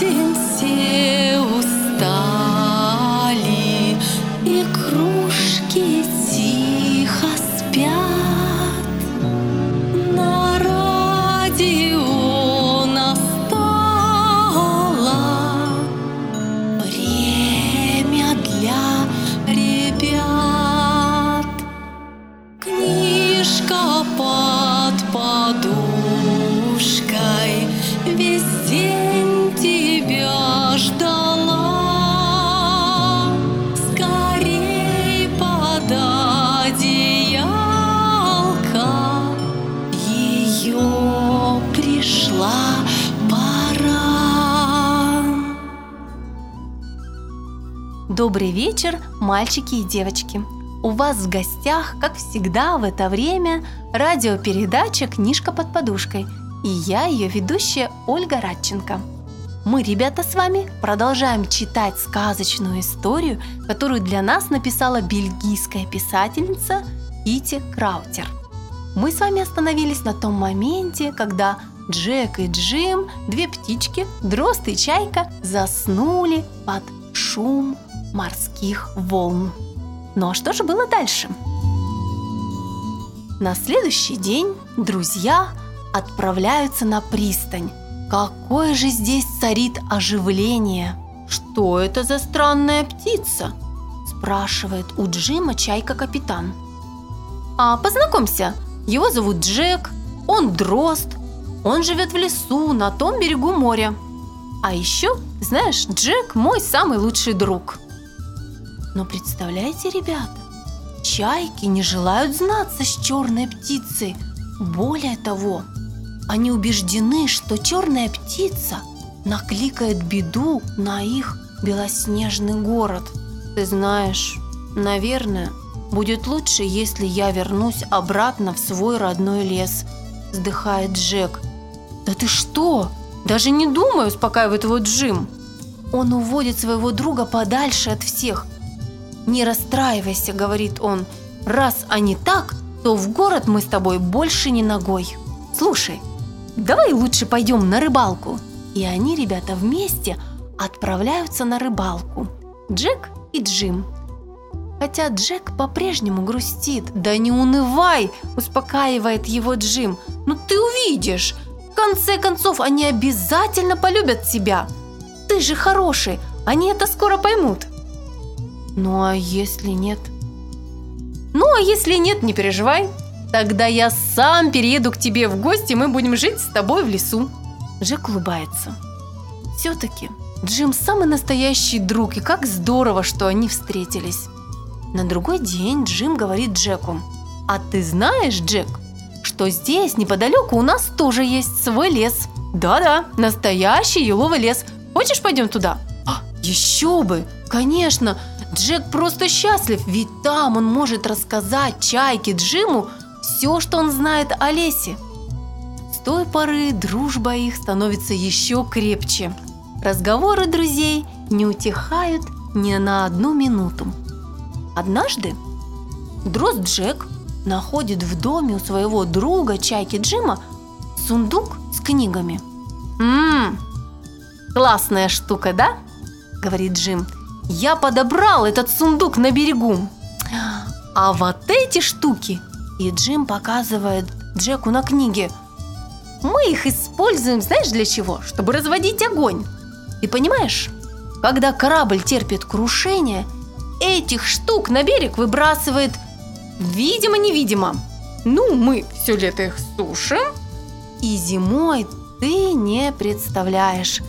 день все Добрый вечер, мальчики и девочки! У вас в гостях, как всегда в это время, радиопередача «Книжка под подушкой» и я, ее ведущая Ольга Радченко. Мы, ребята, с вами продолжаем читать сказочную историю, которую для нас написала бельгийская писательница Ити Краутер. Мы с вами остановились на том моменте, когда Джек и Джим, две птички, дрозд и чайка, заснули под шум морских волн. Ну а что же было дальше? На следующий день друзья отправляются на пристань. Какое же здесь царит оживление! Что это за странная птица? Спрашивает у Джима чайка-капитан. А познакомься, его зовут Джек, он дрозд, он живет в лесу на том берегу моря. А еще, знаешь, Джек мой самый лучший друг. Но представляете, ребята, чайки не желают знаться с черной птицей. Более того, они убеждены, что черная птица накликает беду на их белоснежный город. Ты знаешь, наверное, будет лучше, если я вернусь обратно в свой родной лес, вздыхает Джек. Да ты что? Даже не думай, успокаивает его Джим. Он уводит своего друга подальше от всех. Не расстраивайся, говорит он. Раз они так, то в город мы с тобой больше не ногой. Слушай, давай лучше пойдем на рыбалку. И они, ребята, вместе отправляются на рыбалку. Джек и Джим. Хотя Джек по-прежнему грустит. Да не унывай, успокаивает его Джим. Ну ты увидишь. В конце концов, они обязательно полюбят тебя. Ты же хороший, они это скоро поймут. Ну а если нет? Ну а если нет, не переживай. Тогда я сам перееду к тебе в гости, мы будем жить с тобой в лесу. Джек улыбается. Все-таки Джим самый настоящий друг, и как здорово, что они встретились. На другой день Джим говорит Джеку. А ты знаешь, Джек, что здесь неподалеку у нас тоже есть свой лес. Да-да, настоящий еловый лес. Хочешь, пойдем туда? А, еще бы! Конечно, Джек просто счастлив, ведь там он может рассказать Чайке Джиму все, что он знает о лесе. С той поры дружба их становится еще крепче. Разговоры друзей не утихают ни на одну минуту. Однажды дрозд Джек находит в доме у своего друга Чайки Джима сундук с книгами. «Ммм, классная штука, да?» – говорит Джим. «Я подобрал этот сундук на берегу. А вот эти штуки...» И Джим показывает Джеку на книге. «Мы их используем, знаешь, для чего? Чтобы разводить огонь. Ты понимаешь, когда корабль терпит крушение, этих штук на берег выбрасывает видимо-невидимо. Ну, мы все лето их сушим, и зимой ты не представляешь,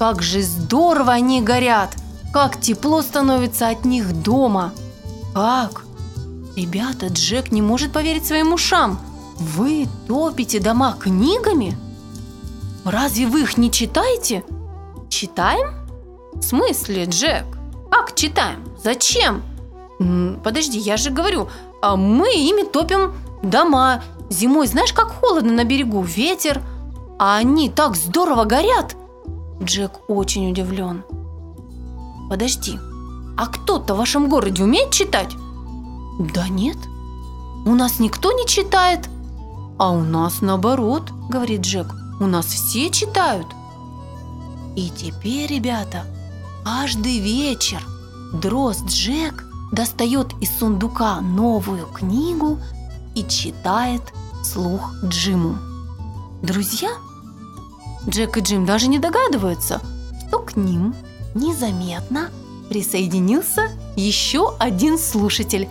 как же здорово они горят, как тепло становится от них дома. Как? Ребята, Джек не может поверить своим ушам. Вы топите дома книгами? Разве вы их не читаете? Читаем? В смысле, Джек? Как читаем? Зачем? Подожди, я же говорю, а мы ими топим дома. Зимой знаешь, как холодно на берегу, ветер, а они так здорово горят. Джек очень удивлен. Подожди, а кто-то в вашем городе умеет читать? Да нет, у нас никто не читает. А у нас наоборот, говорит Джек, у нас все читают. И теперь, ребята, каждый вечер дрозд Джек достает из сундука новую книгу и читает слух Джиму. Друзья, Джек и Джим даже не догадываются, что к ним незаметно присоединился еще один слушатель.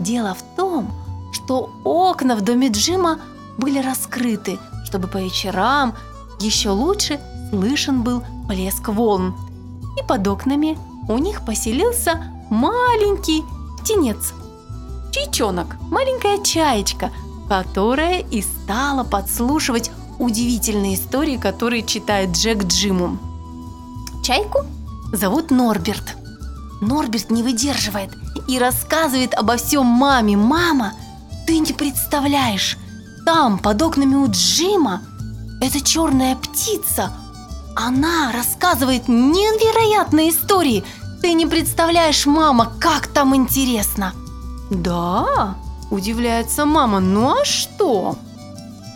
Дело в том, что окна в доме Джима были раскрыты, чтобы по вечерам еще лучше слышен был плеск волн. И под окнами у них поселился маленький птенец. Чайчонок, маленькая чаечка, которая и стала подслушивать удивительные истории, которые читает Джек Джиму. Чайку зовут Норберт. Норберт не выдерживает и рассказывает обо всем маме. «Мама, ты не представляешь, там, под окнами у Джима, эта черная птица, она рассказывает невероятные истории. Ты не представляешь, мама, как там интересно!» «Да?» – удивляется мама. «Ну а что?»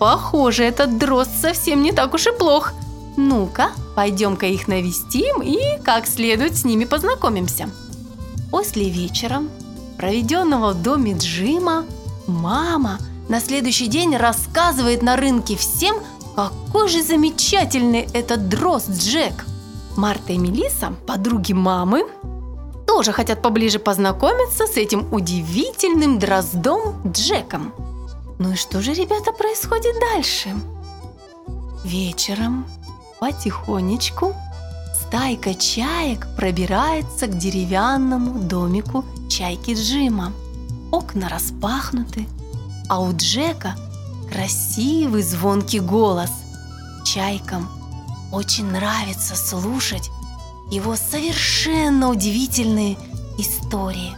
«Похоже, этот дрозд совсем не так уж и плох. Ну-ка, пойдем-ка их навестим и как следует с ними познакомимся». После вечера, проведенного в доме Джима, мама на следующий день рассказывает на рынке всем, какой же замечательный этот дрозд Джек. Марта и Мелиса, подруги мамы, тоже хотят поближе познакомиться с этим удивительным дроздом Джеком. Ну и что же, ребята, происходит дальше? Вечером потихонечку стайка чаек пробирается к деревянному домику чайки Джима. Окна распахнуты, а у Джека красивый звонкий голос. Чайкам очень нравится слушать его совершенно удивительные истории.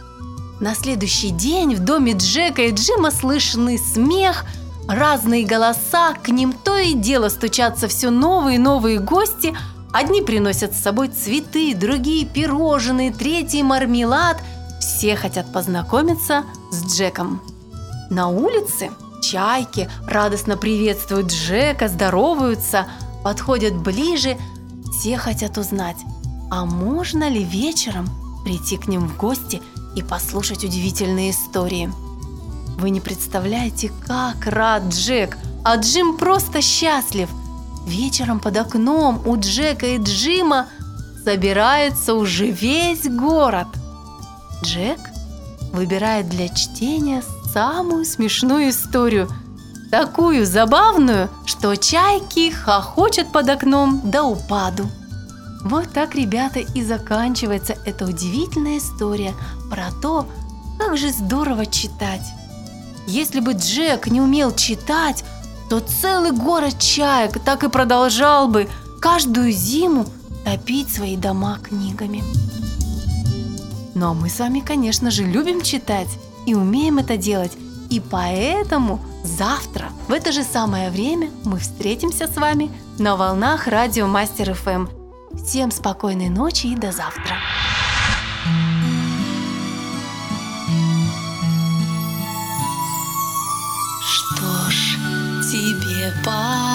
На следующий день в доме Джека и Джима слышны смех, разные голоса, к ним то и дело стучатся все новые и новые гости. Одни приносят с собой цветы, другие пирожные, третьи мармелад. Все хотят познакомиться с Джеком. На улице чайки радостно приветствуют Джека, здороваются, подходят ближе. Все хотят узнать, а можно ли вечером прийти к ним в гости и послушать удивительные истории? Вы не представляете, как рад Джек, а Джим просто счастлив. Вечером под окном у Джека и Джима собирается уже весь город. Джек выбирает для чтения самую смешную историю, такую забавную, что чайки хохочут под окном до упаду. Вот так, ребята, и заканчивается эта удивительная история про то, как же здорово читать. Если бы Джек не умел читать, то целый город чаек так и продолжал бы каждую зиму топить свои дома книгами. А мы с вами, конечно же, любим читать и умеем это делать. И поэтому завтра в это же самое время мы встретимся с вами на волнах радио Мастер ФМ. Всем спокойной ночи и до завтра. Тебе